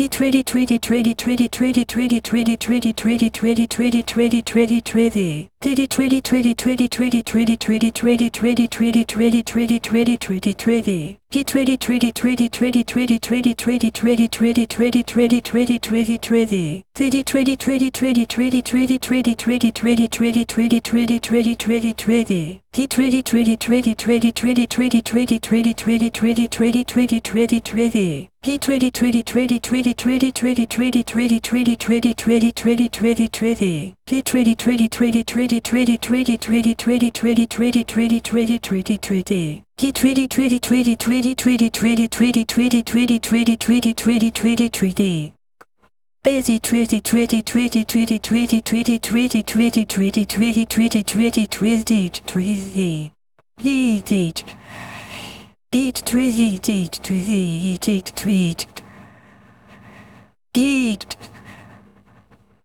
Get ready, ready, ready, ready, ready, ready, ready, ready, ready, ready, ready, ready, ready, ready. Ready, ready, ready, ready, ready, ready, ready, ready, ready, ready, ready, ready, ready, ready. Get ready, ready, ready, ready, ready, ready, ready, ready, ready, ready, ready, ready, ready, ready. Ready, ready, ready, ready, ready, ready, ready, ready, ready, ready, ready, ready, ready, ready, ready. Get ready, ready, ready, ready, ready, ready, ready, ready, ready, ready, ready, ready, ready, ready. Get ready, ready, ready, ready, ready, ready, ready, ready, ready, ready, ready, ready, ready, ready. Get ready, ready, ready, ready, ready, ready, ready, ready, ready, ready, ready, ready, ready, ready. Get ready, ready, ready, ready, ready, ready, ready, ready, ready, ready, ready, ready, ready, ready. Busy, ready, ready, ready, ready, ready, ready, ready, ready, ready, ready, ready, ready, ready, ready. Ready. Eat, ready, eat, ready, eat, eat, eat.